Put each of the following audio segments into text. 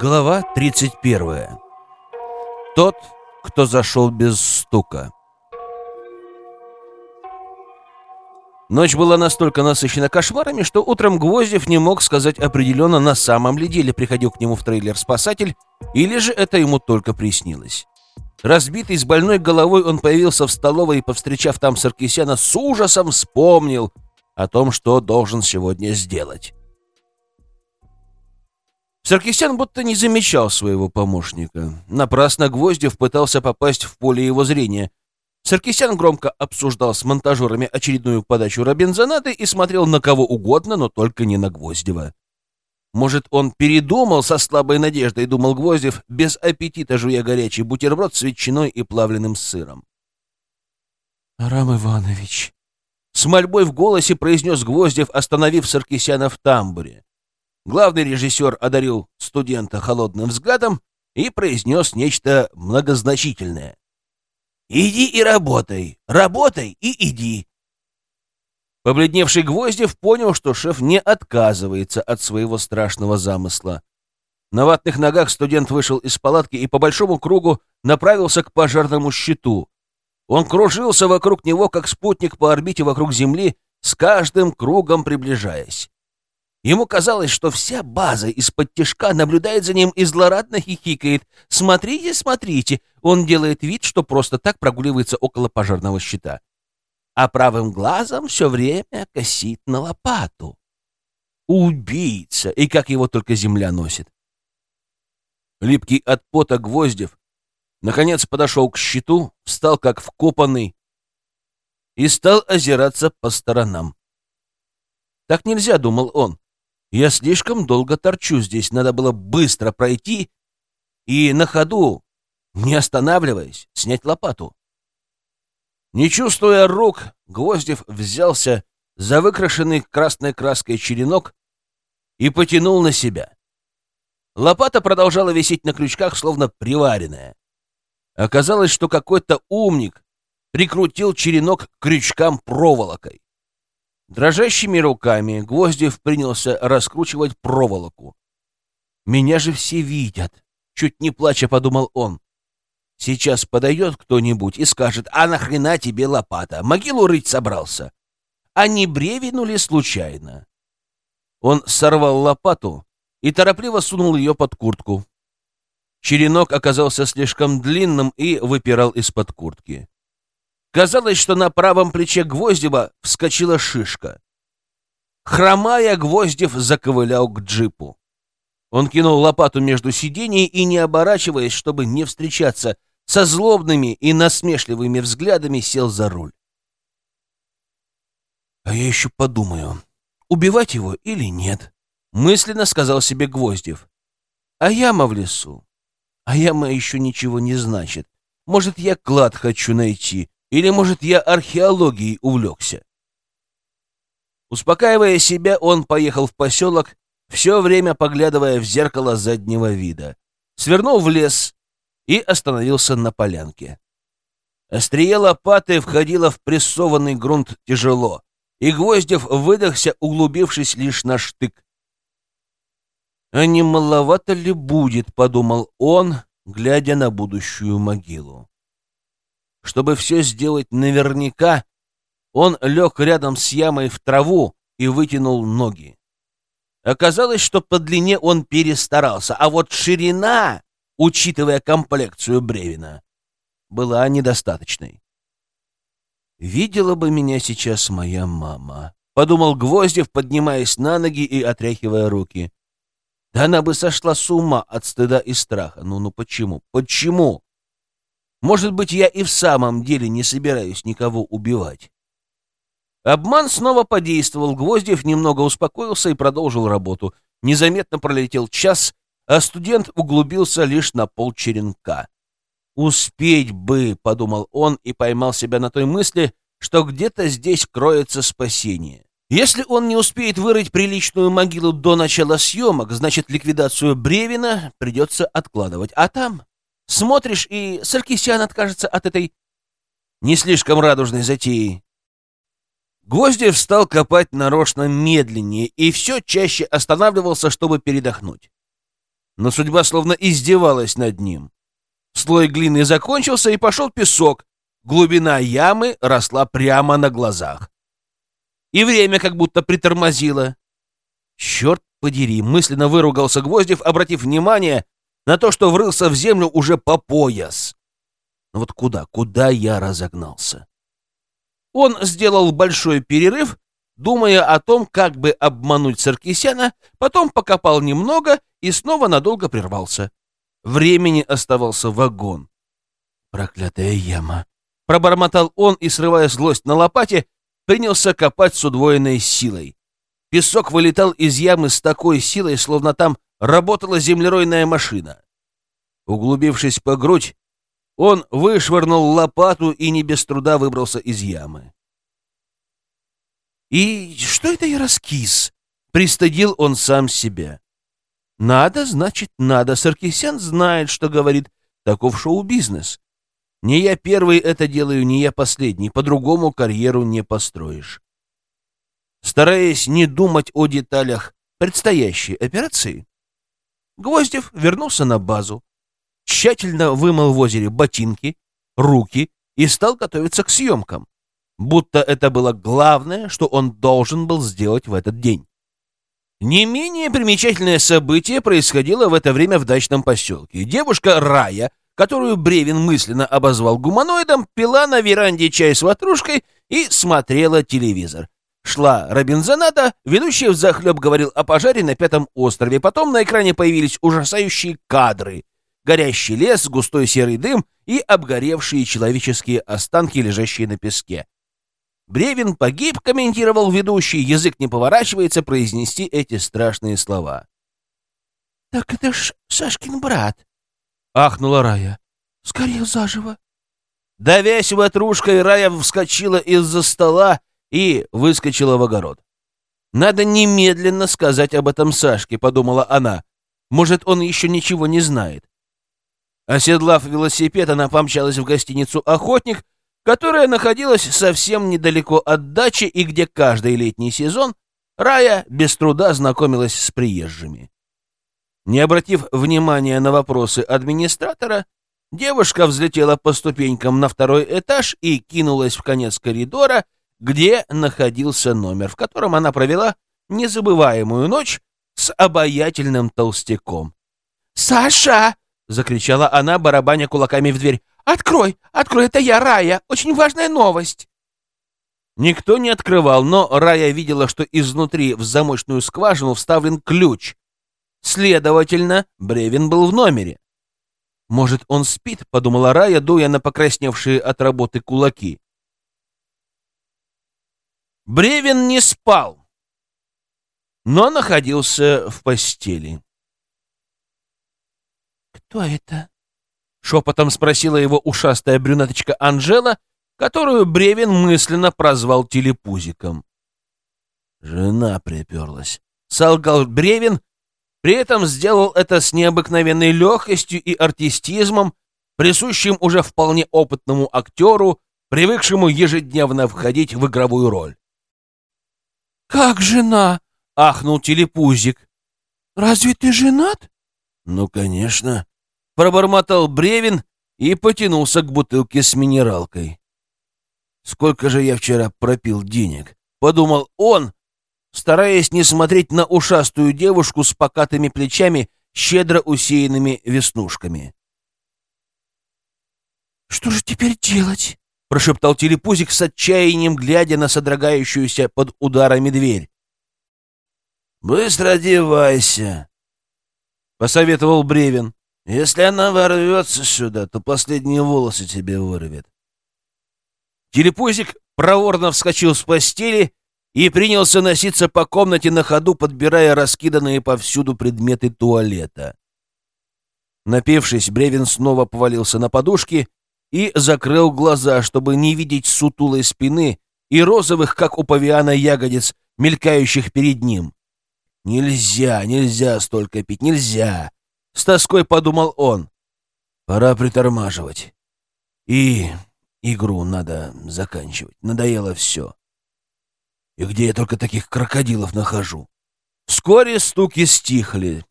Глава 31. Тот, кто зашел без стука. Ночь была настолько насыщена кошмарами, что утром Гвоздев не мог сказать определенно, на самом ли деле приходил к нему в трейлер спасатель, или же это ему только приснилось. Разбитый с больной головой, он появился в столовой и, повстречав там Саркисяна, с ужасом вспомнил о том, что должен сегодня сделать. Саркисян будто не замечал своего помощника. Напрасно Гвоздев пытался попасть в поле его зрения. Саркисян громко обсуждал с монтажерами очередную подачу Робинзонады и смотрел на кого угодно, но только не на Гвоздева. Может, он передумал со слабой надеждой, думал Гвоздев, без аппетита жуя горячий бутерброд с ветчиной и плавленным сыром. «Арам Иванович», — с мольбой в голосе произнес Гвоздев, остановив Саркисяна в тамбуре. Главный режиссер одарил студента холодным взглядом и произнес нечто многозначительное. «Иди и работай, работай и иди». Побледневший Гвоздев понял, что шеф не отказывается от своего страшного замысла. На ватных ногах студент вышел из палатки и по большому кругу направился к пожарному щиту. Он кружился вокруг него, как спутник по орбите вокруг Земли, с каждым кругом приближаясь. Ему казалось, что вся база из-под тишка наблюдает за ним и злорадно хихикает. «Смотрите, смотрите!» Он делает вид, что просто так прогуливается около пожарного щита. А правым глазом все время косит на лопату. Убийца! И как его только земля носит. Липкий от пота Гвоздев наконец подошел к щиту, встал как вкопанный и стал озираться по сторонам. Так нельзя, думал он. Я слишком долго торчу здесь, надо было быстро пройти и на ходу, не останавливаясь, снять лопату. Не чувствуя рук, Гвоздев взялся за выкрашенный красной краской черенок и потянул на себя. Лопата продолжала висеть на крючках, словно приваренная. Оказалось, что какой-то умник прикрутил черенок к крючкам проволокой. Дрожащими руками Гвоздев принялся раскручивать проволоку. «Меня же все видят!» — чуть не плача подумал он. «Сейчас подойдет кто-нибудь и скажет, а нахрена тебе лопата? Могилу рыть собрался?» А не бревину ли случайно? Он сорвал лопату и торопливо сунул ее под куртку. Черенок оказался слишком длинным и выпирал из-под куртки. Казалось, что на правом плече Гвоздева вскочила шишка. Хромая, Гвоздев заковылял к джипу. Он кинул лопату между сидений и, не оборачиваясь, чтобы не встречаться со злобными и насмешливыми взглядами, сел за руль. «А я еще подумаю, убивать его или нет?» — мысленно сказал себе Гвоздев. «А яма в лесу? А яма еще ничего не значит. Может, я клад хочу найти, или, может, я археологией увлекся? Успокаивая себя, он поехал в поселок, все время поглядывая в зеркало заднего вида. Свернул в лес и остановился на полянке. Острие лопаты входило в прессованный грунт тяжело, и Гвоздев выдохся, углубившись лишь на штык. «А не маловато ли будет?» — подумал он, глядя на будущую могилу. Чтобы все сделать наверняка, он лег рядом с ямой в траву и вытянул ноги. Оказалось, что по длине он перестарался, а вот ширина, учитывая комплекцию бревена, была недостаточной. «Видела бы меня сейчас моя мама», — подумал Гвоздев, поднимаясь на ноги и отряхивая руки. «Да она бы сошла с ума от стыда и страха. Ну-ну почему? Почему?» Может быть, я и в самом деле не собираюсь никого убивать. Обман снова подействовал. Гвоздев немного успокоился и продолжил работу. Незаметно пролетел час, а студент углубился лишь на полчеренка. «Успеть бы», — подумал он и поймал себя на той мысли, что где-то здесь кроется спасение. Если он не успеет вырыть приличную могилу до начала съемок, значит, ликвидацию Бревина придется откладывать. А там Смотришь, и Саркисян откажется от этой не слишком радужной затеи. Гвоздев стал копать нарочно медленнее и все чаще останавливался, чтобы передохнуть. но судьба словно издевалась над ним. Слой глины закончился, и пошел песок. Глубина ямы росла прямо на глазах. И время как будто притормозило. Черт подери, мысленно выругался Гвоздев, обратив внимание на то, что врылся в землю уже по пояс. Но вот куда, куда я разогнался? Он сделал большой перерыв, думая о том, как бы обмануть Саркисяна, потом покопал немного и снова надолго прервался. Времени оставался вагон. «Проклятая яма!» — пробормотал он и, срывая злость на лопате, принялся копать с удвоенной силой. Песок вылетал из ямы с такой силой, словно там работала землеройная машина. Углубившись по грудь, он вышвырнул лопату и не без труда выбрался из ямы. «И что это я раскис?» — пристыдил он сам себя. «Надо, значит, надо. Саркисян знает, что говорит. Таков шоу-бизнес. Не я первый это делаю, не я последний. По-другому карьеру не построишь». Стараясь не думать о деталях предстоящей операции, Гвоздев вернулся на базу, тщательно вымыл в озере ботинки, руки и стал готовиться к съемкам, будто это было главное, что он должен был сделать в этот день. Не менее примечательное событие происходило в это время в дачном поселке. Девушка Рая, которую Бревин мысленно обозвал гуманоидом, пила на веранде чай с ватрушкой и смотрела телевизор. Шла Робинзоната, ведущий взахлеб говорил о пожаре на Пятом острове. Потом на экране появились ужасающие кадры горящий лес, густой серый дым и обгоревшие человеческие останки, лежащие на песке. Бревин погиб, комментировал ведущий, язык не поворачивается произнести эти страшные слова. — Так это ж Сашкин брат, — ахнула Рая. — Сгорел заживо. Давясь ватрушкой, Рая вскочила из-за стола и выскочила в огород. «Надо немедленно сказать об этом Сашке», — подумала она. «Может, он еще ничего не знает». Оседлав велосипед, она помчалась в гостиницу «Охотник», которая находилась совсем недалеко от дачи и где каждый летний сезон Рая без труда знакомилась с приезжими. Не обратив внимания на вопросы администратора, девушка взлетела по ступенькам на второй этаж и кинулась в конец коридора, где находился номер, в котором она провела незабываемую ночь с обаятельным толстяком. «Саша!» закричала она, барабаня кулаками в дверь. «Открой! Открой! Это я, Рая! Очень важная новость!» Никто не открывал, но Рая видела, что изнутри в замочную скважину вставлен ключ. Следовательно, Бревин был в номере. «Может, он спит?» — подумала Рая, дуя на покрасневшие от работы кулаки. Бревин не спал, но находился в постели. «Кто это?» — шепотом спросила его ушастая брюнеточка Анжела, которую Бревин мысленно прозвал телепузиком. «Жена приперлась», — солгал Бревин, при этом сделал это с необыкновенной легкостью и артистизмом, присущим уже вполне опытному актеру, привыкшему ежедневно входить в игровую роль. «Как жена?» — ахнул телепузик. «Разве ты женат?» «Ну, конечно», пробормотал Бревин и потянулся к бутылке с минералкой. «Сколько же я вчера пропил денег?» — подумал он, стараясь не смотреть на ушастую девушку с покатыми плечами, щедро усеянными веснушками. «Что же теперь делать?» — прошептал телепузик с отчаянием, глядя на содрогающуюся под ударами дверь. «Быстро одевайся», — посоветовал Бревин. Если она ворвется сюда, то последние волосы тебе вырвет. Телепузик проворно вскочил с постели и принялся носиться по комнате на ходу, подбирая раскиданные повсюду предметы туалета. Напившись, Бревин снова повалился на подушки и закрыл глаза, чтобы не видеть сутулой спины и розовых, как у павиана, ягодиц, мелькающих перед ним. Нельзя, нельзя столько пить, нельзя. С тоской подумал он. Пора притормаживать. И игру надо заканчивать. Надоело все. И где я только таких крокодилов нахожу? Вскоре стуки стихли.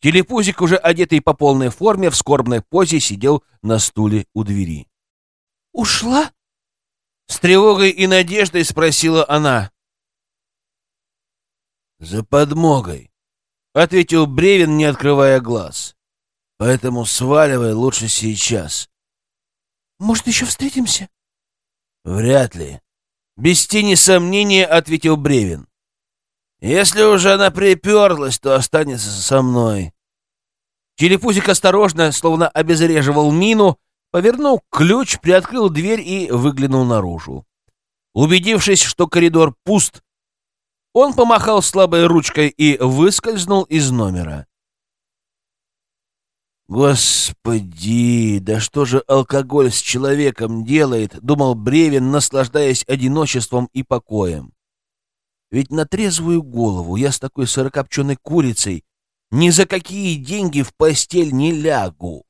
Телепузик, уже одетый по полной форме, в скорбной позе сидел на стуле у двери. «Ушла?» С тревогой и надеждой спросила она. «За подмогой», — ответил Бревин, не открывая глаз. «Поэтому сваливай лучше сейчас». «Может, еще встретимся?» «Вряд ли», — без тени сомнения ответил Бревин. Если уже она приперлась, то останется со мной. Телепузик осторожно, словно обезвреживал мину, повернул ключ, приоткрыл дверь и выглянул наружу. Убедившись, что коридор пуст, он помахал слабой ручкой и выскользнул из номера. «Господи, да что же алкоголь с человеком делает?» — думал Бревин, наслаждаясь одиночеством и покоем. Ведь на трезвую голову я с такой сырокопченой курицей ни за какие деньги в постель не лягу.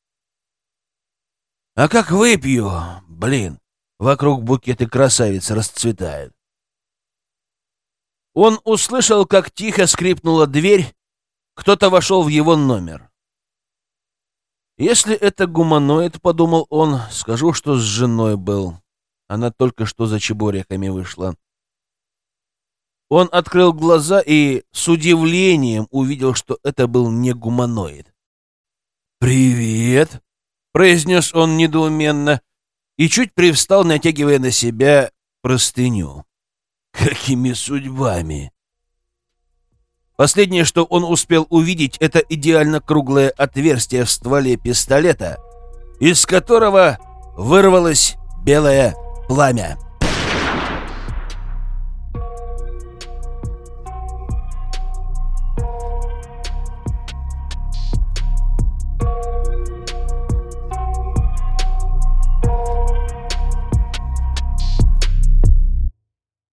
А как выпью, блин, вокруг букеты красавиц расцветают. Он услышал, как тихо скрипнула дверь, кто-то вошел в его номер. Если это гуманоид, подумал он, скажу, что с женой был. Она только что за чебуреками вышла. Он открыл глаза и с удивлением увидел, что это был не гуманоид. «Привет!» — произнес он недоуменно и чуть привстал, натягивая на себя простыню. «Какими судьбами?» Последнее, что он успел увидеть, это идеально круглое отверстие в стволе пистолета, из которого вырвалось белое пламя.